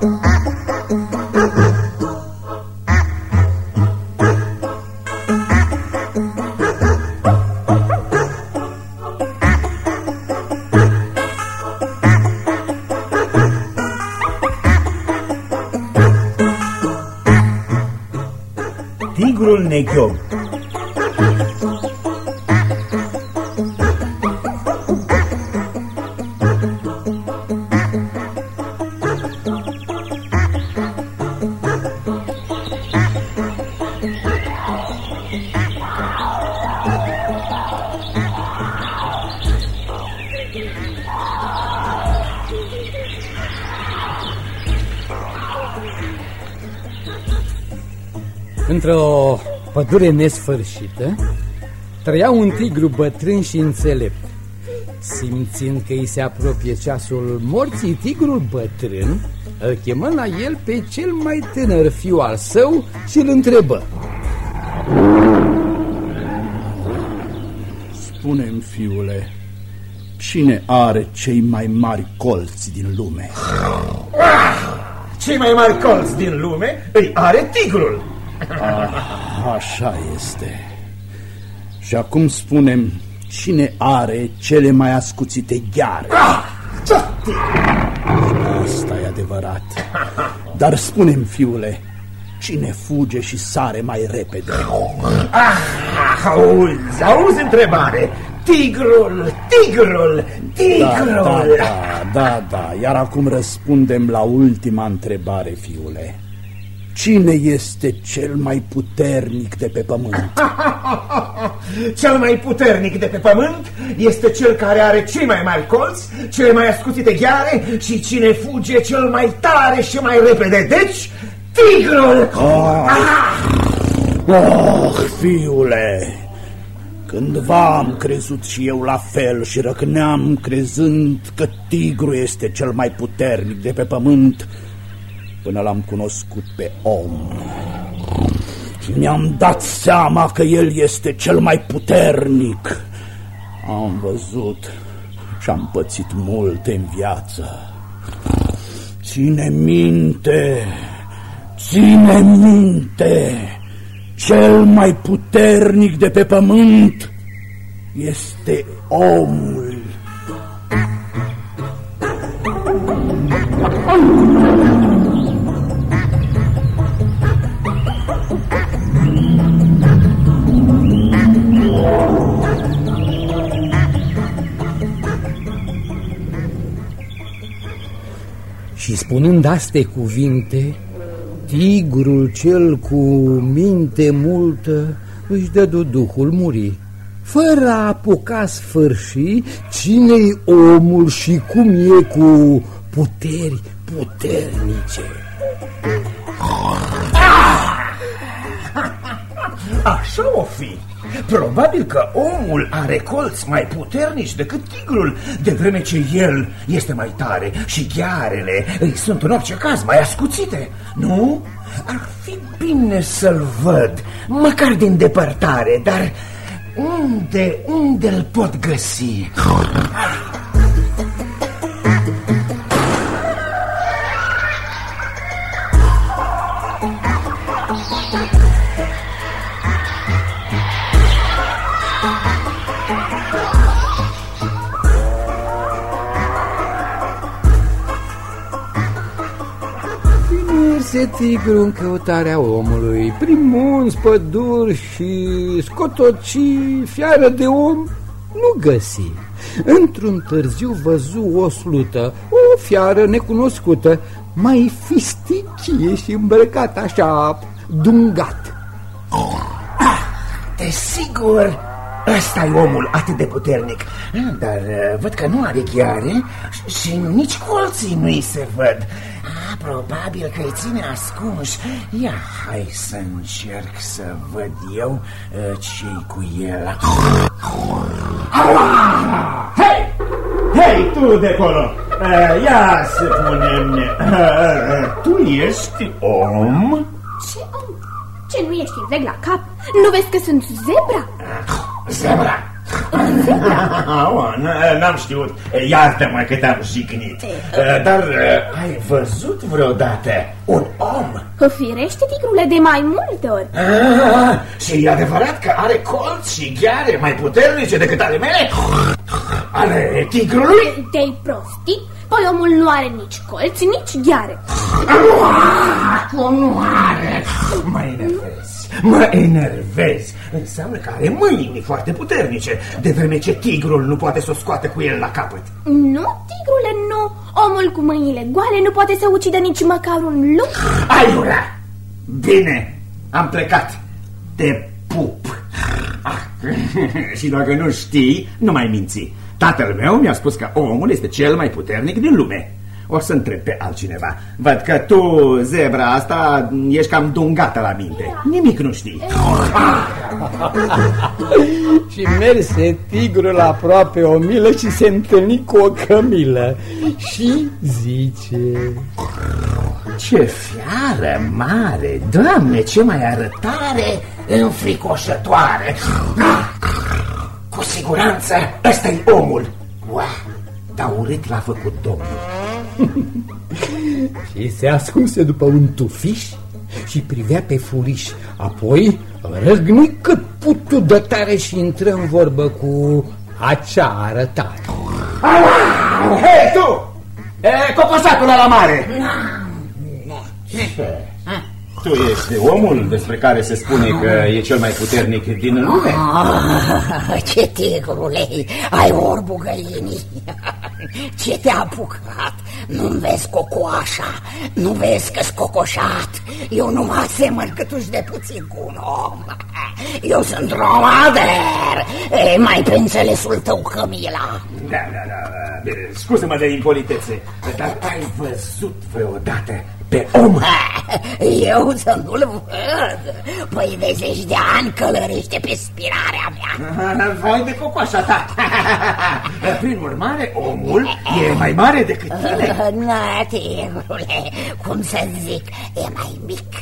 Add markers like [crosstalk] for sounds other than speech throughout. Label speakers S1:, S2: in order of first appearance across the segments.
S1: Tigrul
S2: pădure nesfârșită trăia un tigru bătrân și înțelept. Simțind că îi se apropie ceasul morții, tigrul bătrân îl chemă la el pe cel mai tânăr fiu al său și îl întrebă.
S3: Spune-mi, fiule, cine are cei mai mari colți din lume?
S1: Cei mai mari colți din lume îi are tigrul.
S3: Ah, așa este. Și acum spunem, cine are cele mai ascuțite gheare?
S1: Ah,
S3: Asta e adevărat. Dar spunem, fiule, cine fuge și sare mai repede?
S1: Ah, auzi, auzi întrebare. Tigrul, tigrul, tigrul.
S3: Da, da, da, da, da. Iar acum răspundem la ultima întrebare, fiule. Cine este cel mai puternic de pe pământ? [laughs]
S1: Cel mai puternic de pe pământ este cel care are cei mai mari colți, cele mai ascuțite gheare și cine fuge cel mai tare și mai repede. Deci, tigrul!
S3: Ah, oh, fiule! Cândva am crezut și eu la fel și răcneam crezând că tigru este cel mai puternic de pe pământ până l-am cunoscut pe om. Și mi-am dat seama că el este cel mai puternic. Am văzut și am pățit multe în viață. Ține minte, ține minte, cel mai puternic de pe pământ este omul.
S2: Și spunând aste cuvinte, tigrul cel cu minte multă își dădu duhul murii. Fără a apuca sfârși cine-i omul și cum e cu puteri puternice.
S1: Așa o fi. Probabil că omul are colți mai puternici decât tigrul, de vreme ce el este mai tare și ghearele îi sunt în orice caz mai ascuțite, nu? Ar fi bine să-l văd, măcar din depărtare, dar unde, unde îl pot găsi? [laughs]
S2: Merse tigru în căutarea omului, prin munți, păduri și scotocii, fiară de om, nu găsi. Într-un târziu văzu o slută, o fiară necunoscută, mai fisticie și îmbrăcat așa, dungat.
S1: Desigur, ăsta e omul atât de puternic, dar uh, văd că nu are ghiare și nici colții nu-i se văd. Ah, probabil că îi ține ascunși. Ia, hai să încerc să văd eu uh, ce cu el. Hei! Hei, tu de acolo! Uh, ia să punem... Uh, tu ești om?
S4: Ce om? Ce nu ești întreg la cap? Nu vezi că sunt zebra?
S1: Zebra! [laughs] N-am știut, iartă-mă că te-am jignit Dar ai văzut vreodată un om?
S4: Firește, tigrule, de mai multe ori
S1: ah, Și e adevărat că are colți și gheare mai puternice decât ale mele? Ale tigrului?
S4: Te-ai prostit? Păi omul nu are nici colți, nici gheare
S1: Acum nu are Mă enervezi, mă enervezi. Înseamnă că are mâini foarte puternice. De vreme ce tigrul nu poate să o scoate cu el la capăt.
S4: Nu, tigrule, nu. Omul cu mâinile goale nu poate să ucidă nici măcar un lup
S1: Aiurea! Bine, am plecat. Te pup. Ah, [laughs] Și dacă nu știi, nu mai minți. Tatăl meu mi-a spus că omul este cel mai puternic din lume. O să întreb pe altcineva. Văd că tu, zebra asta, ești cam dungată la minte. Nimic nu știi. [laughs]
S2: și merse tigrul aproape o milă și se întâlni cu o cămilă. Și zice...
S1: Ce fiară mare, doamne, ce mai arătare înfricoșătoare! Cu siguranță ăsta e omul. Ua, dar urât l-a făcut domnul. [laughs]
S2: și se ascunse după un tufiș și privea pe furiș. Apoi răgni cât putu de tare și intră în vorbă cu acea arătare.
S1: Hei, tu! E, cocosatul la mare! Ce? Tu ești omul despre care se spune că e cel mai puternic din lume?
S5: Ah, ce tigrule, ai orbu găinii. Ce te-a apucat? Nu-mi vezi cocoașa, nu vezi că-s cocoșat. Eu nu mă asemăn cât uși de puțin cu un om. Eu sunt dromader, e, mai pe înțelesul tău, Camila.
S1: Da, da, da, bine, scuză-mă de impolitețe, dar ai văzut vreodată pe om?
S5: Eu să nu-l văd. Păi de zeci de ani călărește pe spirarea mea.
S1: Vai de cocoașa ta. [laughs] Prin urmare, omul e mai mare decât tine. [laughs]
S5: Na, tigrule, cum să zic, e mai mic,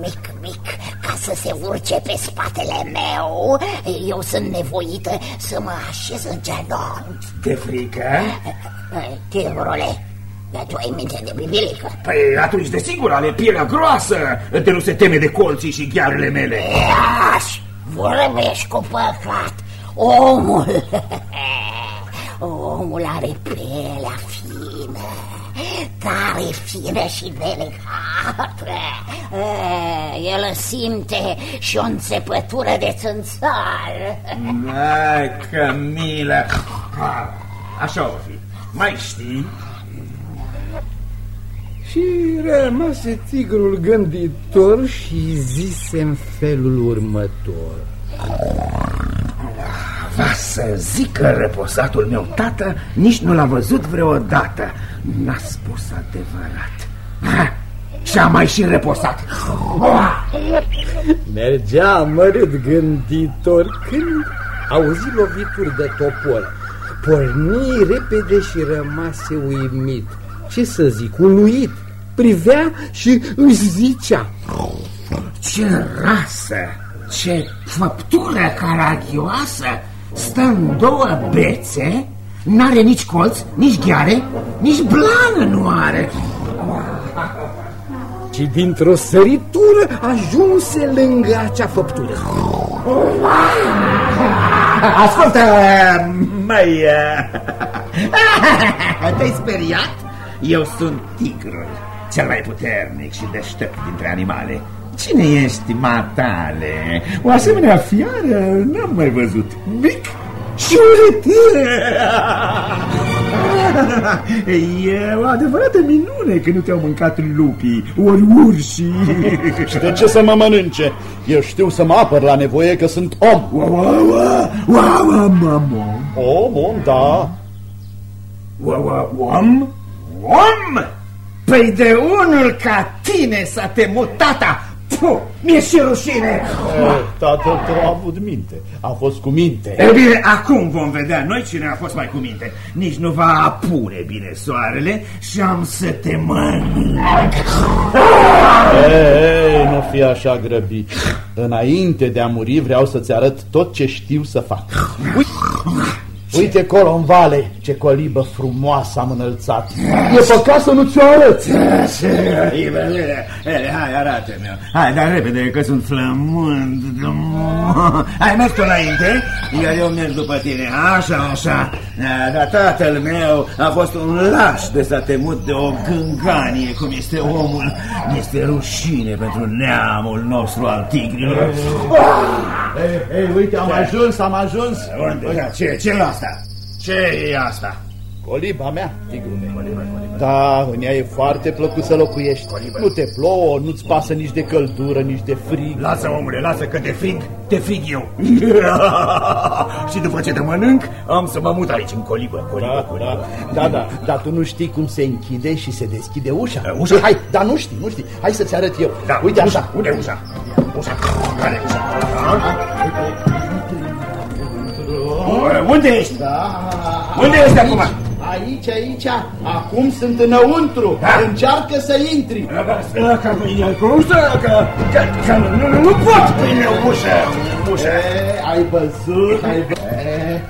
S5: mic, mic, ca să se urce pe spatele meu, eu sunt nevoită să mă așez în genunchi.
S1: De frică?
S5: Tigrule, dar tu ai minte de bibilică?
S1: Păi atunci, desigur, are pielea groasă, de nu se teme de colții și ghearele mele.
S5: Iași, vorbești cu păcat. Omul, [laughs] omul are pielea fină, tare fină și delicată. El simte și o înțepătură de țânțar.
S1: Ai, Camila, așa o fi. Mai știi
S2: și rămase tigrul gânditor și zise în felul următor.
S1: Va să zic că reposatul meu tată nici nu l-a văzut vreodată. N-a spus adevărat. Ha, și-a mai și reposat.
S2: Mergea amărât gânditor când auzi lovituri de topor. Porni repede și rămase uimit. Ce să zic, uluit privea și își zicea
S1: Ce rasă, ce făptură caragioasă Stă în două bețe N-are nici colț, nici gheare, nici blană nu are
S2: Și dintr-o săritură ajunse lângă acea făptură
S1: Ascultă, mai [laughs] Te-ai speriat? Eu sunt tigrul cel mai puternic și deștept dintre animale. Cine ești, matale? O asemenea fiară n-am mai văzut. Mic și urât. E o adevărată minune că nu te-au mâncat lupii, ori urșii.
S3: Și de ce să mă mănânce? Eu știu să mă apăr la nevoie că sunt om. Om, om, da.
S1: Om? Om? Păi de unul ca tine să te mutata! Puh, mi-e și rușine!
S3: Tatăl tău a avut minte, a fost cu minte.
S1: E bine, acum vom vedea noi cine a fost mai cu minte. Nici nu va apune bine soarele și am să te mănânc.
S3: Ei, nu fi așa grăbit. Înainte de a muri vreau să-ți arăt tot ce știu să fac. Uite, uite acolo în vale, ce colibă frumoasă am înălțat. E păcat să nu ți-o arăt.
S1: Hai, arată-mi Hai, dar repede, că sunt flămând. Hai, mergi tu înainte, iar eu merg după tine. Așa, așa. Dar tatăl meu a fost un laș de s-a temut de o gânganie, cum este omul. Este rușine pentru neamul nostru al tigrilor.
S3: Ei, ei, uite, am ajuns, am ajuns.
S1: Unde? Ce, ce e asta? Ce e asta?
S3: Coliba mea, tigrule. Da, în ea e foarte plăcut să locuiești. Nu te plouă, nu-ți pasă nici de căldură, nici de frig.
S1: Lasă, omule, lasă că de frig, te frig eu. [laughs] și după ce te mănânc, am să mă mut aici în colibă, colibă,
S3: Da,
S1: colibă.
S3: da, da, da, dar tu nu știi cum se închide și se deschide ușa.
S1: Uh, ușa?
S3: Hai, dar nu știi, nu știi. Hai să-ți arăt eu.
S1: Da,
S3: Uite
S1: ușa,
S3: așa.
S1: Unde e ușa? Ușa, care e ușa? Da? Unde ești?
S3: Da.
S1: Unde ești acum?
S3: Aici, aici, acum sunt înăuntru.
S1: Da.
S3: Încearcă să intri.
S1: Că mâine cu ușa, că, că, că nu, nu, nu pot prinde ușa. Ușa.
S3: E, ai văzut, ai, vă... e,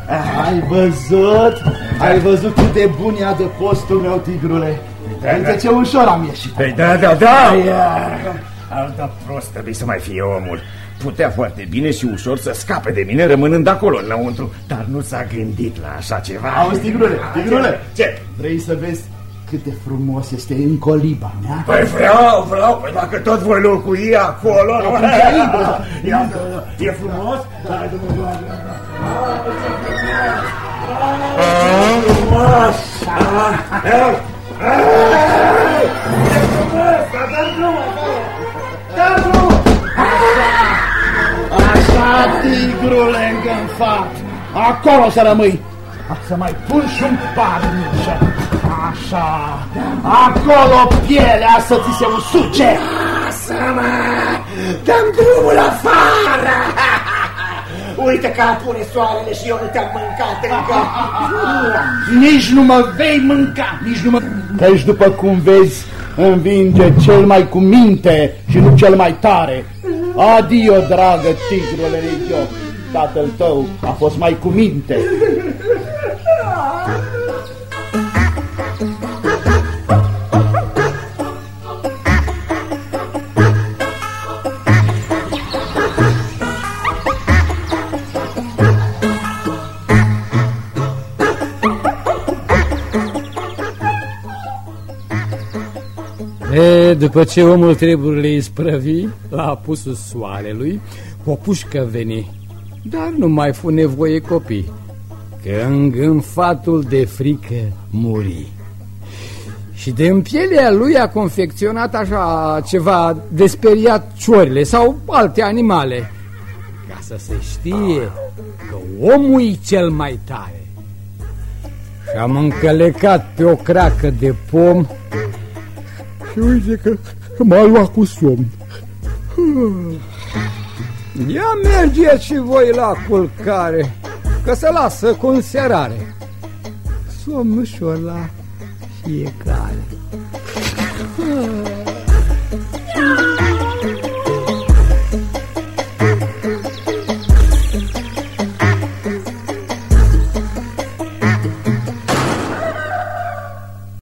S3: ai văzut, ai văzut cât de bun e adăpostul meu, tigrule. Uite ce ușor am ieșit.
S1: Păi da, da, da, iar. Alta prost trebuie să mai fie omul. Putea foarte bine și ușor să scape de mine rămânând acolo înăuntru, dar nu s-a gândit la așa ceva.
S3: Auzi, tigrule, tigrule,
S1: Ce?
S3: vrei să vezi cât de frumos este în coliba mea?
S1: Păi vreau, vreau, păi dacă tot voi locui acolo...
S3: Atunci intră.
S1: Iată, e frumos? Hai, domnule, frumos! Ah, eh, eh, E frumos, dar dă drumul acolo! Dă drumul!
S3: Așa, tigrule îngânfat, acolo să rămâi. Să mai pun și un parnice. Așa, acolo pielea să ți se usuce.
S1: Lasă-mă! Dăm drumul afară! [laughs] Uite că apune soarele și eu nu te-am mâncat încă! [laughs]
S3: Nici nu mă vei mânca, nici nu mă... Căci după cum vezi, învinge cel mai cu minte și nu cel mai tare. Adio, dragă tigrule idiot. Tatăl tău a fost mai cu minte.
S2: După ce omul treburile isprăvi, la apusul soarelui, o pușcă veni, dar nu mai fu nevoie copii, că îngânfatul de frică muri. Și de în pielea lui a confecționat așa ceva de speriat ciorile sau alte animale, ca să se știe că omul e cel mai tare. Și am încălecat pe o cracă de pom și uite că m-a luat cu somn. Ia mergeți și voi la culcare, că se lasă cu înserare. Somn ușor la fiecare.